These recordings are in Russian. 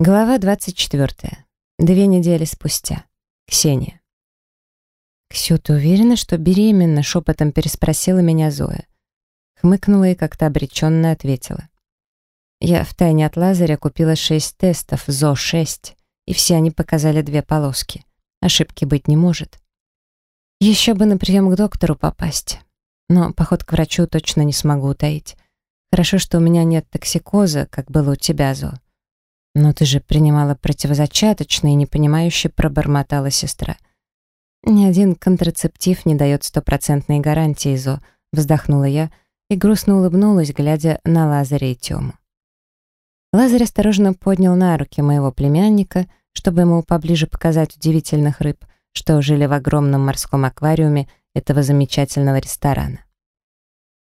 Глава 24. Две недели спустя. Ксения. «Ксю, ты уверена, что беременна?» — шепотом переспросила меня Зоя. Хмыкнула и как-то обреченно ответила. Я втайне от Лазаря купила шесть тестов, ЗО-6, и все они показали две полоски. Ошибки быть не может. Еще бы на прием к доктору попасть. Но поход к врачу точно не смогу утаить. Хорошо, что у меня нет токсикоза, как было у тебя, Зо. «Но ты же принимала противозачаточные», — непонимающе пробормотала сестра. «Ни один контрацептив не дает стопроцентной гарантии, Зо», — вздохнула я и грустно улыбнулась, глядя на Лазаря и Тему. Лазарь осторожно поднял на руки моего племянника, чтобы ему поближе показать удивительных рыб, что жили в огромном морском аквариуме этого замечательного ресторана.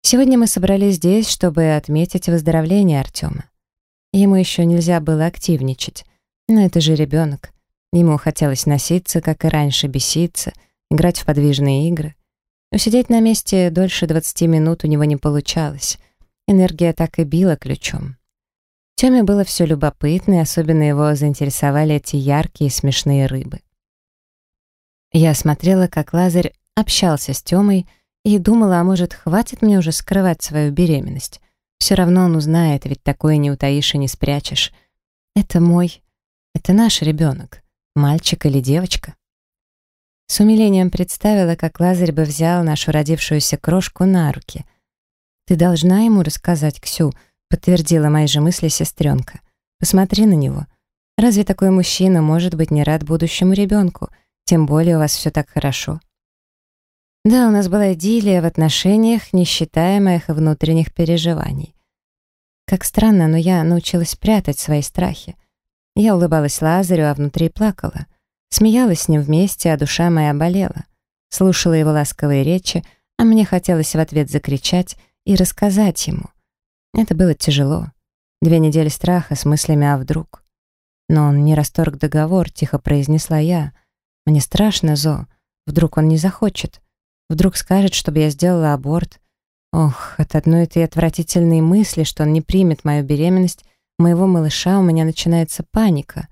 Сегодня мы собрались здесь, чтобы отметить выздоровление Артема. Ему еще нельзя было активничать. Но это же ребенок. Ему хотелось носиться, как и раньше, беситься, играть в подвижные игры. Усидеть на месте дольше 20 минут у него не получалось. Энергия так и била ключом. Тёме было все любопытно, и особенно его заинтересовали эти яркие смешные рыбы. Я смотрела, как Лазарь общался с Тёмой, и думала, а может, хватит мне уже скрывать свою беременность. Все равно он узнает, ведь такое не утаишь и не спрячешь. Это мой, это наш ребенок, мальчик или девочка. С умилением представила, как Лазарь бы взял нашу родившуюся крошку на руки. «Ты должна ему рассказать, Ксю», — подтвердила мои же мысли сестренка. «Посмотри на него. Разве такой мужчина может быть не рад будущему ребенку? Тем более у вас все так хорошо». Да, у нас была идиллия в отношениях, не считая моих внутренних переживаний. Как странно, но я научилась прятать свои страхи. Я улыбалась Лазарю, а внутри плакала. Смеялась с ним вместе, а душа моя болела. Слушала его ласковые речи, а мне хотелось в ответ закричать и рассказать ему. Это было тяжело. Две недели страха с мыслями «а вдруг?». Но он не расторг договор, тихо произнесла я. «Мне страшно, Зо. Вдруг он не захочет?» Вдруг скажет, чтобы я сделала аборт. Ох, от одной этой отвратительной мысли, что он не примет мою беременность, моего малыша у меня начинается паника.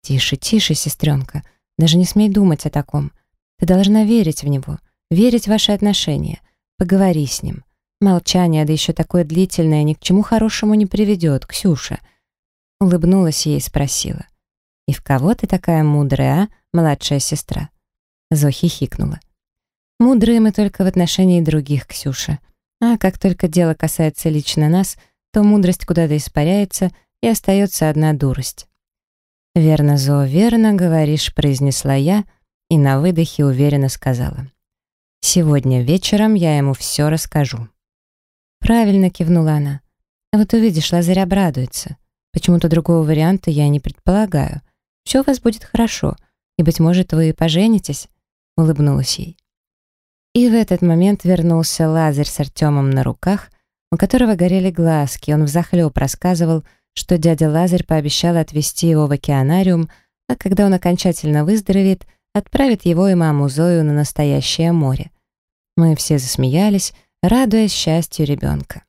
Тише, тише, сестренка. Даже не смей думать о таком. Ты должна верить в него, верить в ваши отношения. Поговори с ним. Молчание, да еще такое длительное, ни к чему хорошему не приведет, Ксюша. Улыбнулась ей и спросила. «И в кого ты такая мудрая, а, младшая сестра?» Зохи хикнула. Мудрые мы только в отношении других, Ксюша. А как только дело касается лично нас, то мудрость куда-то испаряется, и остается одна дурость. «Верно, Зо, верно говоришь», — произнесла я, и на выдохе уверенно сказала. «Сегодня вечером я ему все расскажу». «Правильно», — кивнула она. «Вот увидишь, Лазарь обрадуется. Почему-то другого варианта я не предполагаю. Все у вас будет хорошо, и, быть может, вы поженитесь», — улыбнулась ей. И в этот момент вернулся Лазарь с Артемом на руках, у которого горели глазки, он взахлеб рассказывал, что дядя Лазарь пообещал отвезти его в океанариум, а когда он окончательно выздоровеет, отправит его и маму Зою на настоящее море. Мы все засмеялись, радуясь счастью ребенка.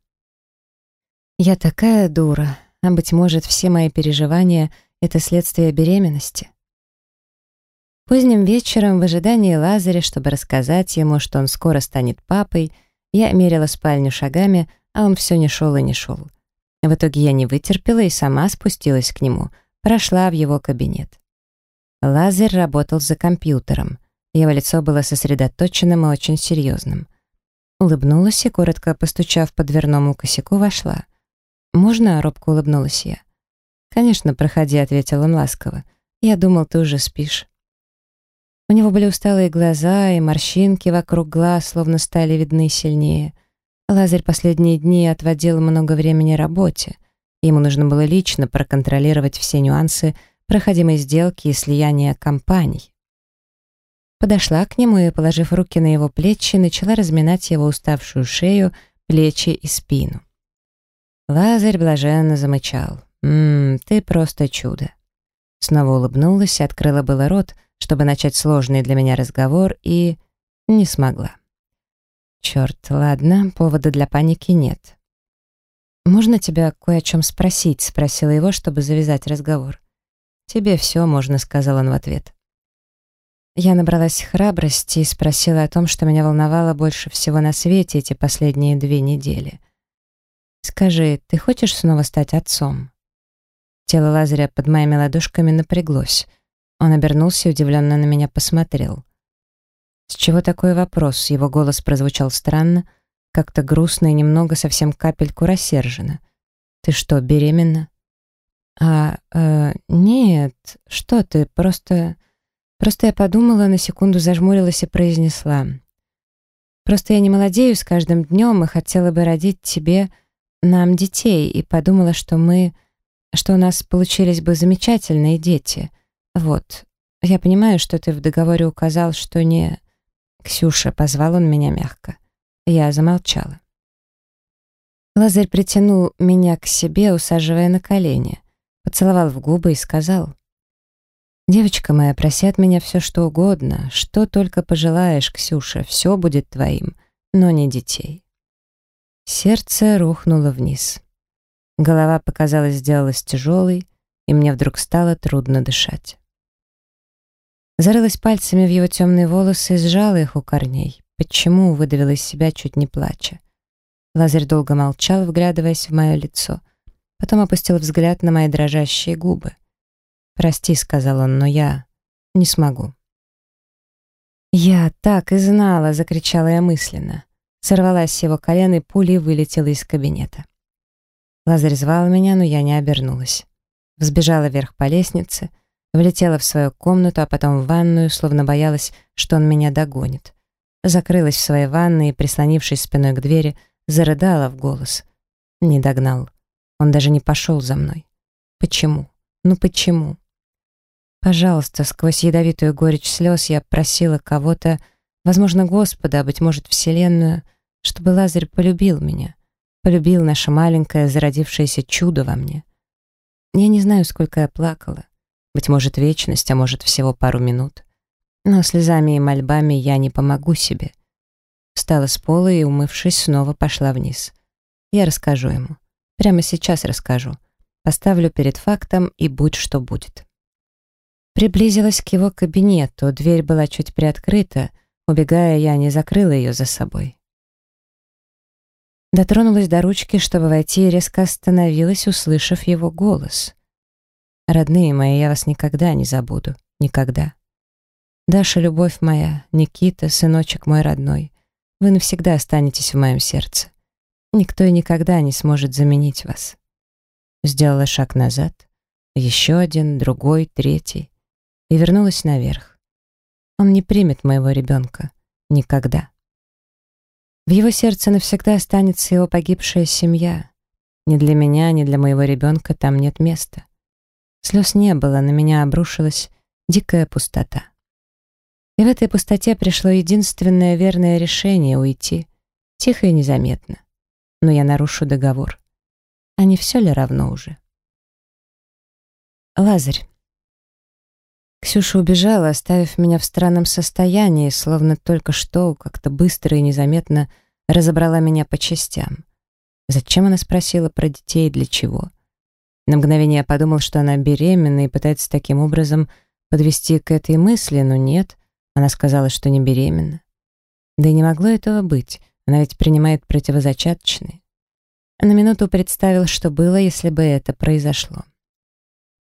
Я такая дура, а, быть может, все мои переживания — это следствие беременности. Поздним вечером, в ожидании Лазаря, чтобы рассказать ему, что он скоро станет папой, я мерила спальню шагами, а он все не шел и не шел. В итоге я не вытерпела и сама спустилась к нему, прошла в его кабинет. Лазарь работал за компьютером. Его лицо было сосредоточенным и очень серьезным. Улыбнулась и, коротко постучав по дверному косяку, вошла. «Можно?» — робко улыбнулась я. «Конечно, проходи», — ответил он ласково. «Я думал, ты уже спишь». У него были усталые глаза, и морщинки вокруг глаз словно стали видны сильнее. Лазарь последние дни отводил много времени работе. Ему нужно было лично проконтролировать все нюансы проходимой сделки и слияния компаний. Подошла к нему и, положив руки на его плечи, начала разминать его уставшую шею, плечи и спину. Лазарь блаженно замычал. «Ммм, ты просто чудо». Снова улыбнулась и открыла было рот, чтобы начать сложный для меня разговор, и не смогла. Черт, ладно, повода для паники нет. «Можно тебя кое о чем спросить?» — спросила его, чтобы завязать разговор. «Тебе все можно», — сказал он в ответ. Я набралась храбрости и спросила о том, что меня волновало больше всего на свете эти последние две недели. «Скажи, ты хочешь снова стать отцом?» Тело Лазаря под моими ладошками напряглось. Он обернулся и удивленно на меня посмотрел. «С чего такой вопрос?» Его голос прозвучал странно, как-то грустно и немного, совсем капельку рассерженно. «Ты что, беременна?» «А, э, нет, что ты, просто... Просто я подумала, на секунду зажмурилась и произнесла. Просто я не молодею с каждым днем и хотела бы родить тебе, нам детей, и подумала, что мы... что у нас получились бы замечательные дети. Вот. Я понимаю, что ты в договоре указал, что не... Ксюша, позвал он меня мягко. Я замолчала. Лазарь притянул меня к себе, усаживая на колени поцеловал в губы и сказал, «Девочка моя, проси от меня все, что угодно, что только пожелаешь, Ксюша, все будет твоим, но не детей». Сердце рухнуло вниз. Голова, показалось, сделалась тяжелой, и мне вдруг стало трудно дышать. Зарылась пальцами в его темные волосы и сжала их у корней. Почему выдавила из себя, чуть не плача? Лазарь долго молчал, вглядываясь в мое лицо — Потом опустил взгляд на мои дрожащие губы. «Прости», — сказал он, — «но я не смогу». «Я так и знала!» — закричала я мысленно. Сорвалась с его колен и пулей вылетела из кабинета. Лазарь звал меня, но я не обернулась. Взбежала вверх по лестнице, влетела в свою комнату, а потом в ванную, словно боялась, что он меня догонит. Закрылась в своей ванной и, прислонившись спиной к двери, зарыдала в голос. Не догнал. Он даже не пошел за мной. Почему? Ну почему? Пожалуйста, сквозь ядовитую горечь слез я просила кого-то, возможно, Господа, а, быть может, Вселенную, чтобы Лазарь полюбил меня, полюбил наше маленькое зародившееся чудо во мне. Я не знаю, сколько я плакала. Быть может, вечность, а может, всего пару минут. Но слезами и мольбами я не помогу себе. Встала с пола и, умывшись, снова пошла вниз. Я расскажу ему. Прямо сейчас расскажу. Поставлю перед фактом и будь что будет. Приблизилась к его кабинету, дверь была чуть приоткрыта, убегая, я не закрыла ее за собой. Дотронулась до ручки, чтобы войти, и резко остановилась, услышав его голос. «Родные мои, я вас никогда не забуду. Никогда. Даша, любовь моя, Никита, сыночек мой родной, вы навсегда останетесь в моем сердце. Никто и никогда не сможет заменить вас. Сделала шаг назад, еще один, другой, третий, и вернулась наверх. Он не примет моего ребенка. Никогда. В его сердце навсегда останется его погибшая семья. Ни для меня, ни для моего ребенка там нет места. Слез не было, на меня обрушилась дикая пустота. И в этой пустоте пришло единственное верное решение — уйти, тихо и незаметно но я нарушу договор. А не все ли равно уже? Лазарь. Ксюша убежала, оставив меня в странном состоянии, словно только что, как-то быстро и незаметно разобрала меня по частям. Зачем она спросила про детей и для чего? На мгновение я подумал, что она беременна и пытается таким образом подвести к этой мысли, но нет, она сказала, что не беременна. Да и не могло этого быть. Она ведь принимает противозачаточные. На минуту представил, что было, если бы это произошло.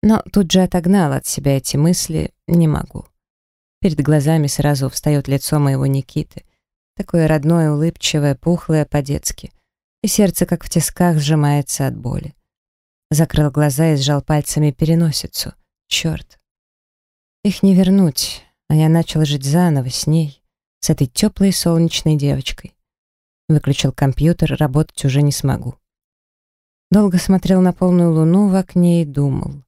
Но тут же отогнал от себя эти мысли «не могу». Перед глазами сразу встает лицо моего Никиты, такое родное, улыбчивое, пухлое по-детски, и сердце, как в тисках, сжимается от боли. Закрыл глаза и сжал пальцами переносицу. Черт. Их не вернуть, а я начал жить заново с ней, с этой теплой солнечной девочкой. Выключил компьютер, работать уже не смогу. Долго смотрел на полную луну в окне и думал.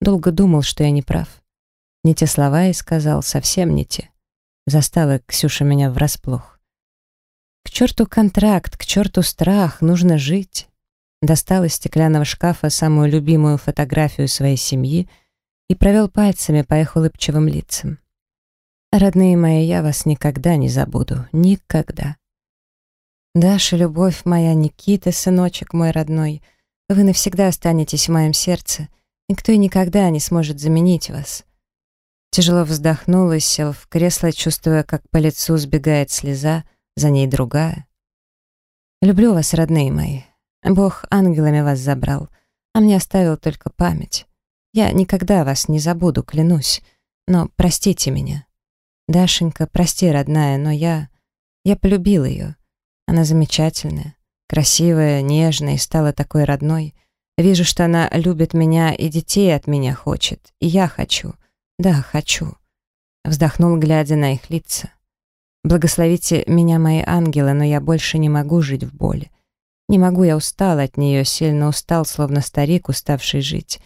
Долго думал, что я не прав. Не те слова и сказал, совсем не те. Застала Ксюша меня врасплох. К черту контракт, к черту страх, нужно жить. Достал из стеклянного шкафа самую любимую фотографию своей семьи и провел пальцами по их улыбчивым лицам. Родные мои, я вас никогда не забуду. Никогда. Даша, любовь моя, Никита, сыночек мой родной, вы навсегда останетесь в моем сердце, Никто и никогда не сможет заменить вас. Тяжело вздохнул и сел в кресло, чувствуя, как по лицу сбегает слеза, за ней другая. «Люблю вас, родные мои. Бог ангелами вас забрал, а мне оставил только память. Я никогда вас не забуду, клянусь, но простите меня. Дашенька, прости, родная, но я... Я полюбил ее. Она замечательная, красивая, нежная и стала такой родной. Вижу, что она любит меня и детей от меня хочет, и я хочу. Да, хочу. Вздохнул, глядя на их лица. Благословите меня, мои ангелы, но я больше не могу жить в боли. Не могу, я устал от нее, сильно устал, словно старик, уставший жить.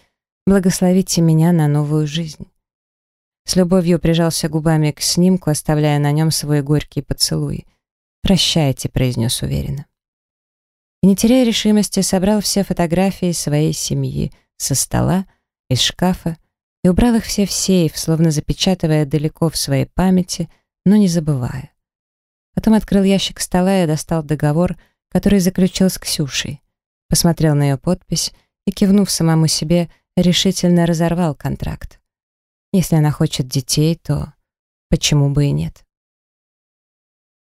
Благословите меня на новую жизнь. С любовью прижался губами к снимку, оставляя на нем свой горький поцелуй. «Прощайте», — произнес уверенно. И, не теряя решимости, собрал все фотографии своей семьи со стола, из шкафа, и убрал их все в сейф, словно запечатывая далеко в своей памяти, но не забывая. Потом открыл ящик стола и достал договор, который заключил с Ксюшей. Посмотрел на ее подпись и, кивнув самому себе, решительно разорвал контракт. Если она хочет детей, то почему бы и нет?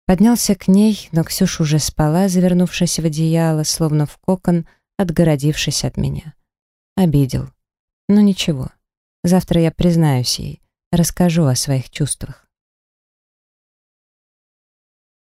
Поднялся к ней, но Ксюша уже спала, завернувшись в одеяло, словно в кокон, отгородившись от меня. Обидел. Но ничего. Завтра я признаюсь ей, расскажу о своих чувствах.